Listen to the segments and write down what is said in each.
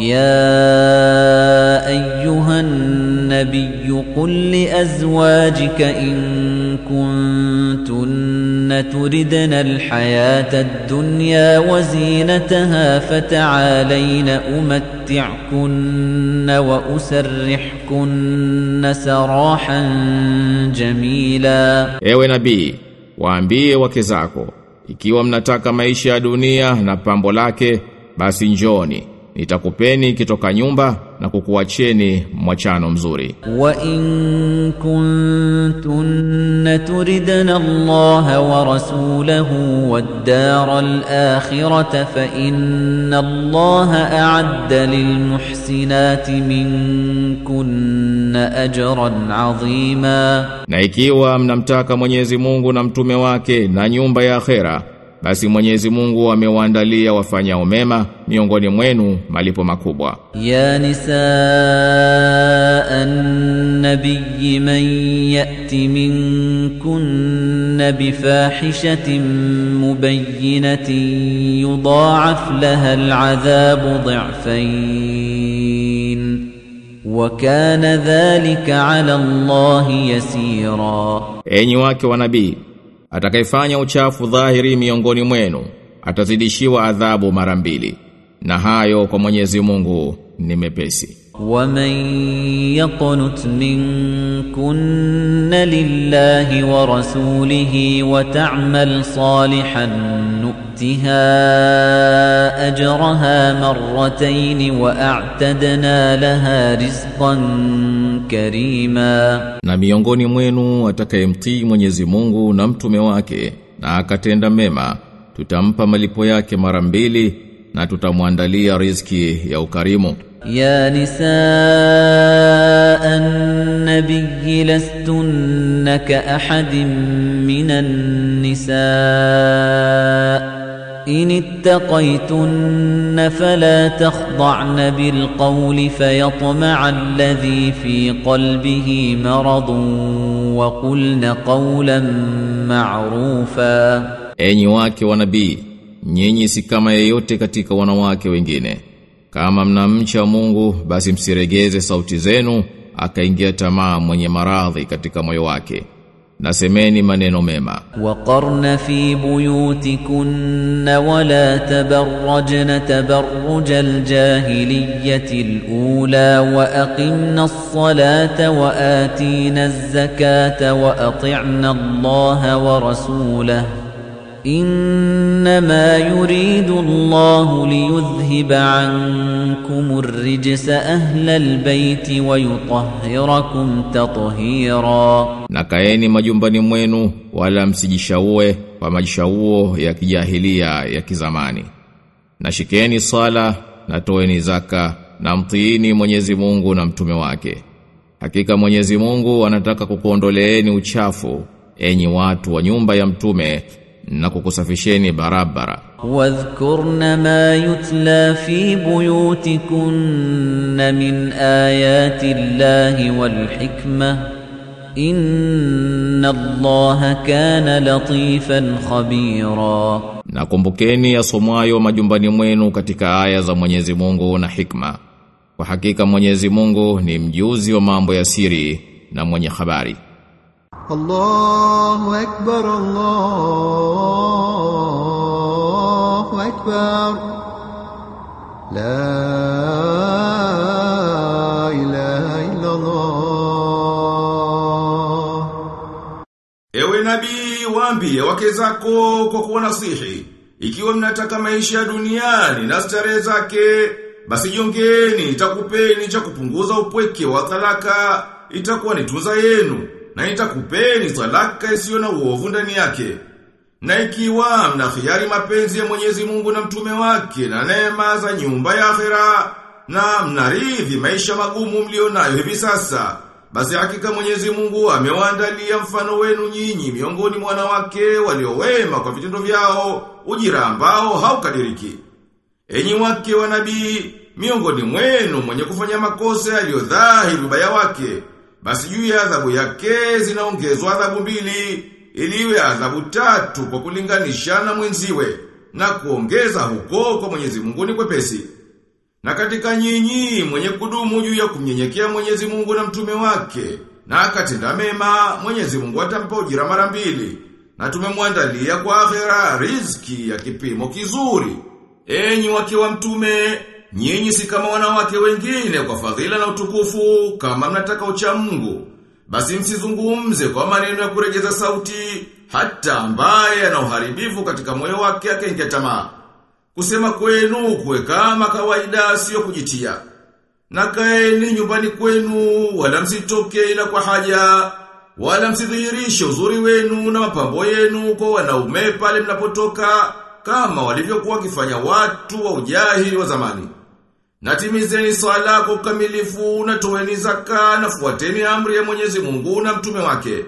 يا أيها النبي قل لأزواجك إن كنتن تردن الحياة الدنيا وزينتها فتعالين أمتعكن وأسرحكن سراحا جميلا. Ewe nabii, waambie wake zako, ikiwa mnataka maisha ya dunia na pambo lake, basi nitakupeni kitoka nyumba na kukuacheni mwachano mzuri. Wa in kuntun turidna Allah wa rasulahu wad-dara al-akhirata fa inna Allah a'adda lil muhsinati minkun ajran 'azima. Na ikiwa mnamtaka Mwenyezi Mungu na mtume wake na nyumba ya akhirah basi Mwenyezi Mungu amewaandalia wafanya mema miongoni mwenu malipo makubwa. Ya nisa an-nabiy man yati minkunna bifahishatin mubayyinatin yudha'af laha al'adhab dha'fayn wa kana dhalika 'ala Allah yasira, enyi wake wa nabii atakayefanya uchafu dhahiri miongoni mwenu, atazidishiwa adhabu mara mbili. Na hayo kwa Mwenyezi Mungu ni mepesi. ومن يقنت منكن لله ورسوله وتعمل صالحا نؤتها اجرها مرتين واعتدنا لها رزقا كريما Na miongoni mwenu atakayemtii Mwenyezi Mungu na mtume wake na akatenda mema, tutampa malipo yake mara mbili na tutamwandalia riziki ya ukarimu. يا نساء النبي لستن كأحد من النساء إن اتقيتن فلا تخضعن بالقول فيطمع الذي في قلبه مرض وقلن قولا معروفا Enyi wake wa nabii, nyinyi si kama yeyote katika wanawake wengine. Kama mnamcha Mungu, basi msiregeze sauti zenu, akaingia tamaa mwenye maradhi katika moyo wake. Nasemeni maneno mema. وقرن في بيوتكن ولا تبرجن تبرج الجاهلية الأولى وأقمنا الصلاة وآتينا الزكاة وأطعنا الله ورسوله إنما يريد الله ليذهب عنكم الرجس أهل البيت ويطهركم تطهيراً Na kaeni majumbani mwenu wala msijishaue kwa majishauo ya kijahilia ya kizamani. Na shikeni sala na toeni zaka na mtiini Mwenyezi Mungu na mtume wake. Hakika Mwenyezi Mungu anataka kukuondoleeni uchafu enyi watu wa nyumba ya mtume na kukusafisheni barabara. Wadhkurna ma yutla fi buyutikunna min ayati Allahi wal hikma inna Allaha kana latifan khabira, na kumbukeni yasomwayo majumbani mwenu katika aya za Mwenyezi Mungu na hikma. Kwa hakika Mwenyezi Mungu ni mjuzi wa mambo ya siri na mwenye habari. الله أكبر الله أكبر لا إله إلا الله Ewe nabii waambie wake zako kwa kuwanasihi ikiwa mnataka maisha ya duniani na starehe zake basi jongeni itakupeni cha kupunguza upweke wa talaka itakuwa ni tunza yenu na itakupeni talaka isiyo na uovu ndani yake na ikiwa mna mnahiari mapenzi ya Mwenyezi Mungu na mtume wake na neema za nyumba ya akhera na mnaridhi maisha magumu mlionayo hivi sasa basi hakika Mwenyezi Mungu amewaandalia mfano wenu nyinyi miongoni mwa wanawake waliowema kwa vitendo vyao ujira ambao haukadiriki. Enyi wake wa nabii miongoni mwenu mwenye kufanya makosa yaliyodhahiri ubaya wake basi juu ya adhabu yake zinaongezwa adhabu mbili ili iwe adhabu tatu kwa kulinganisha na mwenziwe na kuongeza huko kwa Mwenyezi Mungu ni kwepesi. Na katika nyinyi mwenye kudumu juu ya kumnyenyekea Mwenyezi Mungu na mtume wake na akatenda mema Mwenyezi Mungu atampa ujira mara mbili na tumemwandalia kwa akhera riziki ya kipimo kizuri. Enyi wake wa mtume, nyinyi si kama wanawake wengine kwa fadhila na utukufu kama mnataka ucha Mungu. Basi msizungumze kwa maneno ya kurejeza sauti hata ambaye ana uharibifu katika moyo wake akaingia tamaa. Kusema kwenu kuwe kama kawaida sio kujitia. Na kaeni nyumbani kwenu wala msitoke ila kwa haja wala msidhihirishe uzuri wenu na mapambo yenu kwa wanaume pale mnapotoka kama walivyokuwa wakifanya watu wa ujahili wa zamani. Na timizeni swala kwa ukamilifu na toeni zaka na fuateni amri ya Mwenyezi Mungu na mtume wake.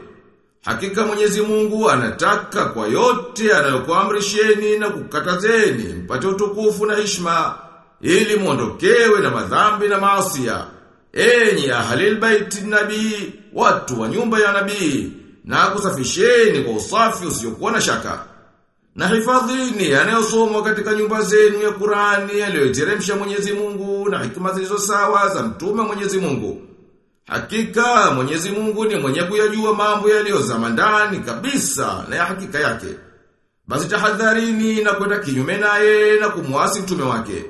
Hakika Mwenyezi Mungu anataka kwa yote anayokuamrisheni na kukatazeni mpate utukufu na heshima ili muondokewe na madhambi na maasia. Enyi ahlil baiti nabii, watu wa nyumba ya nabii, na kusafisheni kwa usafi usiokuwa na shaka. Na hifadhini yanayosomwa katika nyumba zenu ya Qur'ani aliyoteremsha Mwenyezi Mungu na hikima zilizo sawa za mtume Mwenyezi Mungu. Hakika Mwenyezi Mungu ni mwenye kuyajua mambo yaliyozama ndani kabisa na ya hakika yake. Basi tahadharini na kwenda kinyume naye na kumwasi mtume wake.